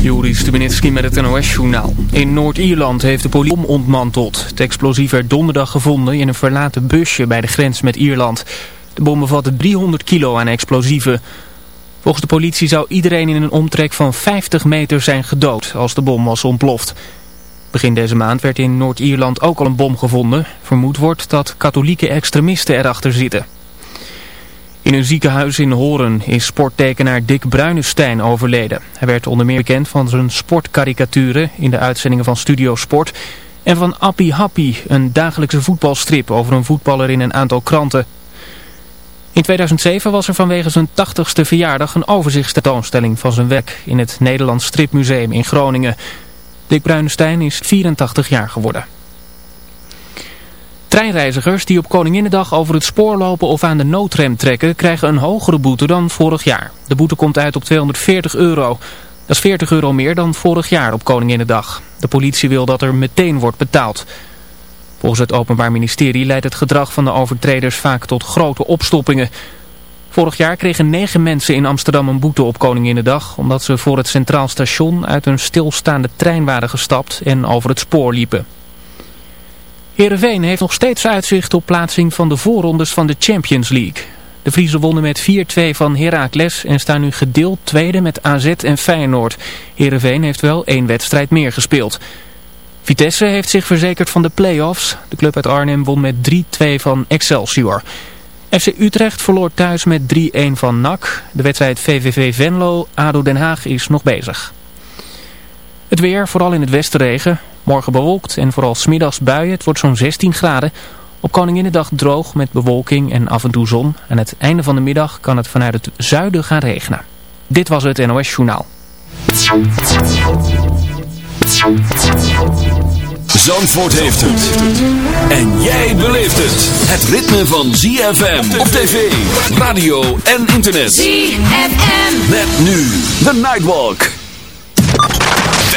Juri Stubenitski met het NOS-journaal. In Noord-Ierland heeft de politie ontmanteld. Het explosief werd donderdag gevonden in een verlaten busje bij de grens met Ierland. De bom bevatte 300 kilo aan explosieven. Volgens de politie zou iedereen in een omtrek van 50 meter zijn gedood als de bom was ontploft. Begin deze maand werd in Noord-Ierland ook al een bom gevonden. Vermoed wordt dat katholieke extremisten erachter zitten. In een ziekenhuis in Horen is sporttekenaar Dick Bruinestein overleden. Hij werd onder meer bekend van zijn sportkarikaturen in de uitzendingen van Studio Sport... en van Appie Happy, een dagelijkse voetbalstrip over een voetballer in een aantal kranten. In 2007 was er vanwege zijn 80ste verjaardag een overzichtstentoonstelling van zijn werk... in het Nederlands Stripmuseum in Groningen. Dick Bruinestein is 84 jaar geworden. Treinreizigers die op Koninginnedag over het spoor lopen of aan de noodrem trekken krijgen een hogere boete dan vorig jaar. De boete komt uit op 240 euro. Dat is 40 euro meer dan vorig jaar op Koninginnedag. De politie wil dat er meteen wordt betaald. Volgens het Openbaar Ministerie leidt het gedrag van de overtreders vaak tot grote opstoppingen. Vorig jaar kregen negen mensen in Amsterdam een boete op Koninginnedag... omdat ze voor het Centraal Station uit een stilstaande trein waren gestapt en over het spoor liepen. Heerenveen heeft nog steeds uitzicht op plaatsing van de voorrondes van de Champions League. De Friese wonnen met 4-2 van Heracles en staan nu gedeeld tweede met AZ en Feyenoord. Heerenveen heeft wel één wedstrijd meer gespeeld. Vitesse heeft zich verzekerd van de play-offs. De club uit Arnhem won met 3-2 van Excelsior. FC Utrecht verloor thuis met 3-1 van NAC. De wedstrijd VVV Venlo, ADO Den Haag is nog bezig. Het weer, vooral in het westen regen. Morgen bewolkt en vooral smiddags buien. Het wordt zo'n 16 graden. Op Koninginnedag droog met bewolking en af en toe zon. Aan het einde van de middag kan het vanuit het zuiden gaan regenen. Dit was het NOS Journaal. Zandvoort heeft het. En jij beleeft het. Het ritme van ZFM op tv, radio en internet. ZFM. Met nu de Nightwalk.